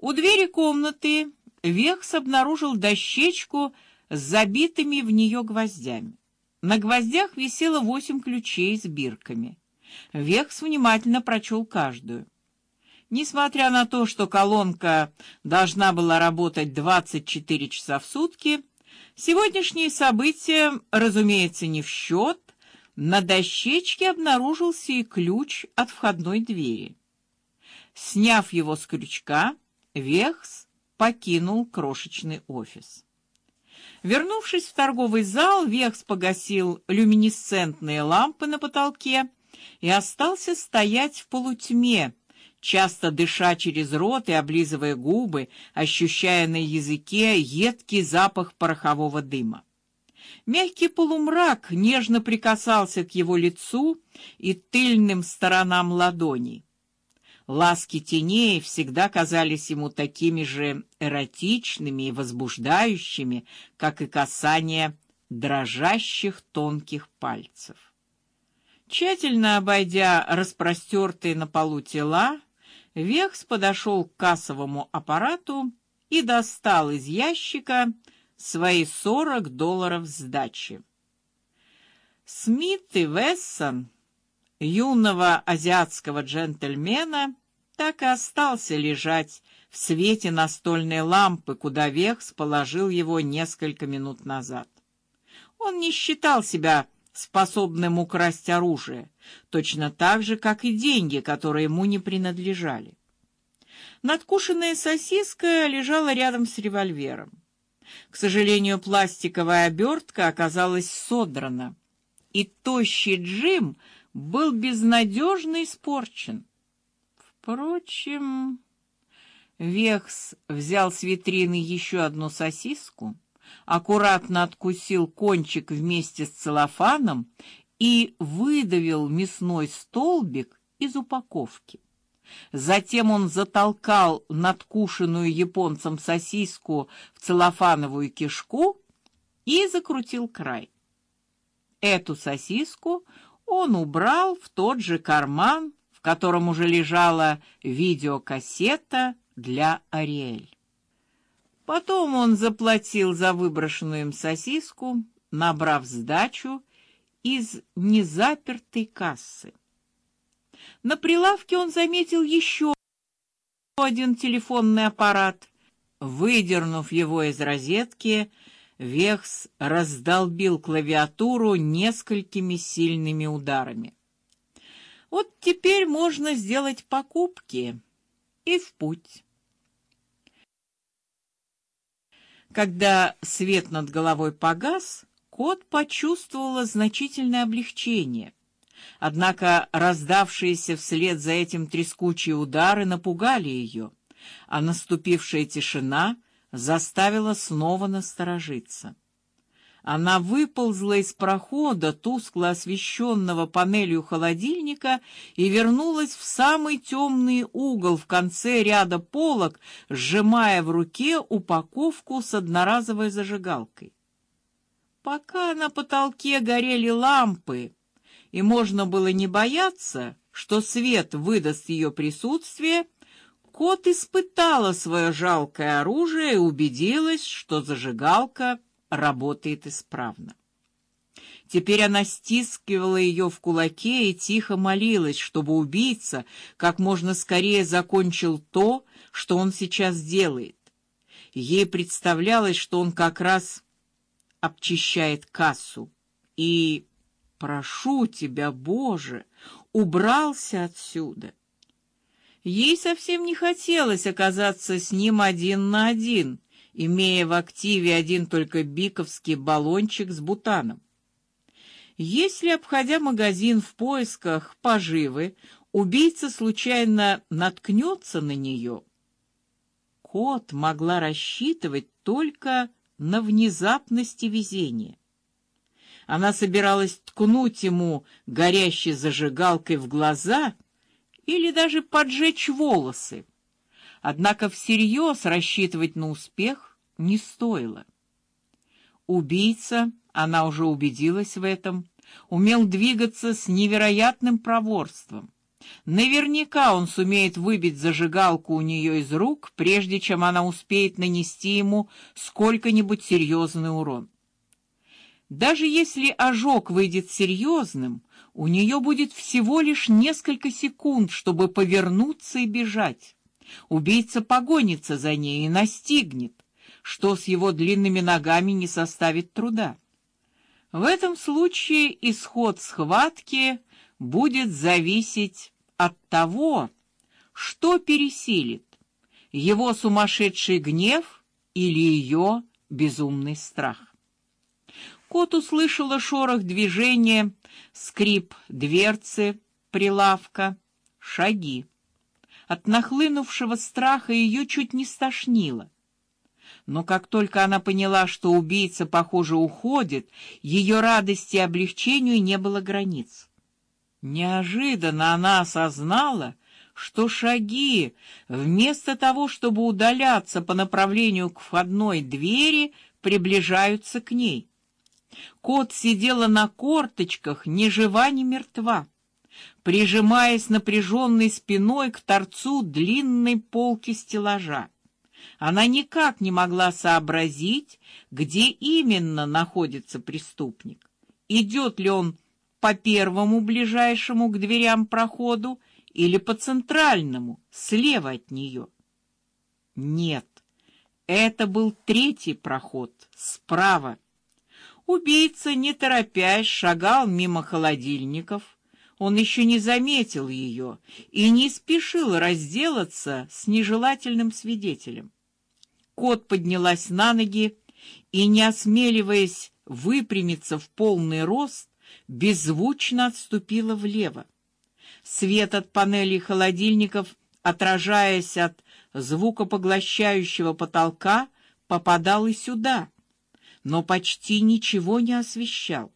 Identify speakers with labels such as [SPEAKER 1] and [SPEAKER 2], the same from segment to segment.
[SPEAKER 1] У двери комнаты Вехс обнаружил дощечку с забитыми в нее гвоздями. На гвоздях висело восемь ключей с бирками. Вехс внимательно прочел каждую. Несмотря на то, что колонка должна была работать 24 часа в сутки, сегодняшние события, разумеется, не в счет. На дощечке обнаружился и ключ от входной двери. Сняв его с крючка, Вехс покинул крошечный офис. Вернувшись в торговый зал, Вехс погасил люминесцентные лампы на потолке и остался стоять в полутьме, часто дыша через рот и облизывая губы, ощущая на языке едкий запах порохового дыма. Мягкий полумрак нежно прикасался к его лицу и тыльным сторонам ладоней. Ласки теней всегда казались ему такими же эротичными и возбуждающими, как и касание дрожащих тонких пальцев. Тщательно обойдя распростертые на полу тела, Векс подошел к кассовому аппарату и достал из ящика свои сорок долларов сдачи. Смит и Вессон юного азиатского джентльмена так и остался лежать в свете настольной лампы, куда Векс положил его несколько минут назад. Он не считал себя способным украсть оружие, точно так же, как и деньги, которые ему не принадлежали. Надкушенная сосиска лежала рядом с револьвером. К сожалению, пластиковая обертка оказалась содрана, и тощий Джим был безнадежно испорчен. Впрочем, Вехс взял с витрины еще одну сосиску, аккуратно откусил кончик вместе с целлофаном и выдавил мясной столбик из упаковки. Затем он затолкал надкушенную японцем сосиску в целлофановую кишку и закрутил край. Эту сосиску он убрал в тот же карман, в котором уже лежала видеокассета для Ариэль. Потом он заплатил за выброшенную им сосиску, набрав сдачу из незапертой кассы. На прилавке он заметил еще один телефонный аппарат. Выдернув его из розетки, Вехс раздолбил клавиатуру несколькими сильными ударами. Вот теперь можно сделать покупки и в путь. Когда свет над головой погас, кот почувствовала значительное облегчение. Однако раздавшиеся вслед за этим трескучие удары напугали ее, а наступившая тишина заставила снова насторожиться. Она выползла из прохода, тускло освещенного панелью холодильника, и вернулась в самый темный угол в конце ряда полок, сжимая в руке упаковку с одноразовой зажигалкой. Пока на потолке горели лампы, и можно было не бояться, что свет выдаст ее присутствие, кот испытала свое жалкое оружие и убедилась, что зажигалка работает исправно. Теперь она стискивала ее в кулаке и тихо молилась, чтобы убийца как можно скорее закончил то, что он сейчас делает. Ей представлялось, что он как раз обчищает кассу и Прошу тебя, Боже, убрался отсюда. Ей совсем не хотелось оказаться с ним один на один, имея в активе один только биковский баллончик с бутаном. Если, обходя магазин в поисках поживы, убийца случайно наткнется на нее, кот могла рассчитывать только на внезапность и везение. Она собиралась ткнуть ему горящей зажигалкой в глаза или даже поджечь волосы. Однако всерьез рассчитывать на успех не стоило. Убийца, она уже убедилась в этом, умел двигаться с невероятным проворством. Наверняка он сумеет выбить зажигалку у нее из рук, прежде чем она успеет нанести ему сколько-нибудь серьезный урон. Даже если ожог выйдет серьезным, у нее будет всего лишь несколько секунд, чтобы повернуться и бежать. Убийца погонится за ней и настигнет, что с его длинными ногами не составит труда. В этом случае исход схватки будет зависеть от того, что пересилит его сумасшедший гнев или ее безумный страх. Кот услышала шорох движения, скрип дверцы, прилавка, шаги. От нахлынувшего страха ее чуть не стошнило. Но как только она поняла, что убийца, похоже, уходит, ее радости и облегчению не было границ. Неожиданно она осознала, что шаги, вместо того, чтобы удаляться по направлению к входной двери, приближаются к ней. Кот сидела на корточках, ни жива, ни мертва прижимаясь напряженной спиной к торцу длинной полки стеллажа. Она никак не могла сообразить, где именно находится преступник. Идет ли он по первому ближайшему к дверям проходу или по центральному, слева от нее? Нет. Это был третий проход, справа. Убийца, не торопясь, шагал мимо холодильников, он еще не заметил ее и не спешил разделаться с нежелательным свидетелем. Кот поднялась на ноги и, не осмеливаясь выпрямиться в полный рост, беззвучно отступила влево. Свет от панелей холодильников, отражаясь от звукопоглощающего потолка, попадал и сюда, но почти ничего не освещал.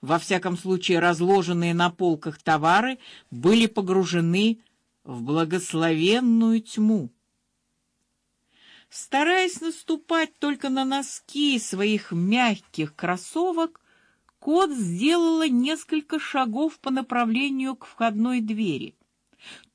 [SPEAKER 1] Во всяком случае, разложенные на полках товары были погружены в благословенную тьму. Стараясь наступать только на носки своих мягких кроссовок, кот сделала несколько шагов по направлению к входной двери.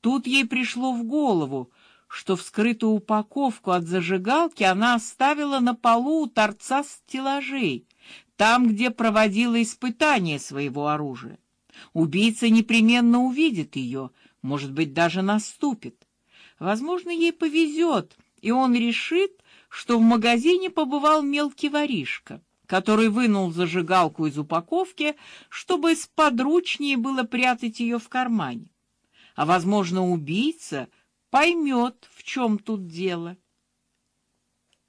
[SPEAKER 1] Тут ей пришло в голову, что вскрытую упаковку от зажигалки она оставила на полу у торца стеллажей там, где проводила испытание своего оружия. Убийца непременно увидит ее, может быть, даже наступит. Возможно, ей повезет, и он решит, что в магазине побывал мелкий воришка, который вынул зажигалку из упаковки, чтобы сподручнее было прятать ее в кармане. А возможно, убийца поймет, в чем тут дело.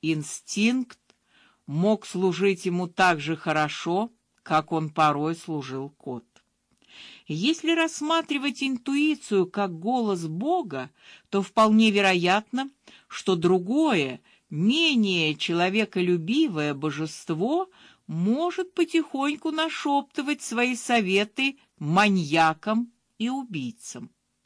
[SPEAKER 1] Инстинкт мог служить ему так же хорошо, как он порой служил кот. Если рассматривать интуицию как голос Бога, то вполне вероятно, что другое, менее человеколюбивое божество может потихоньку нашептывать свои советы маньякам и убийцам.